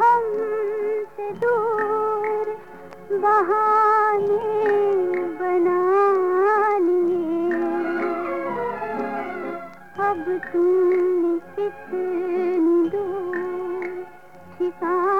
हम से दूर बहाने बना लिए अब तुमने कितनी दूर ठिकान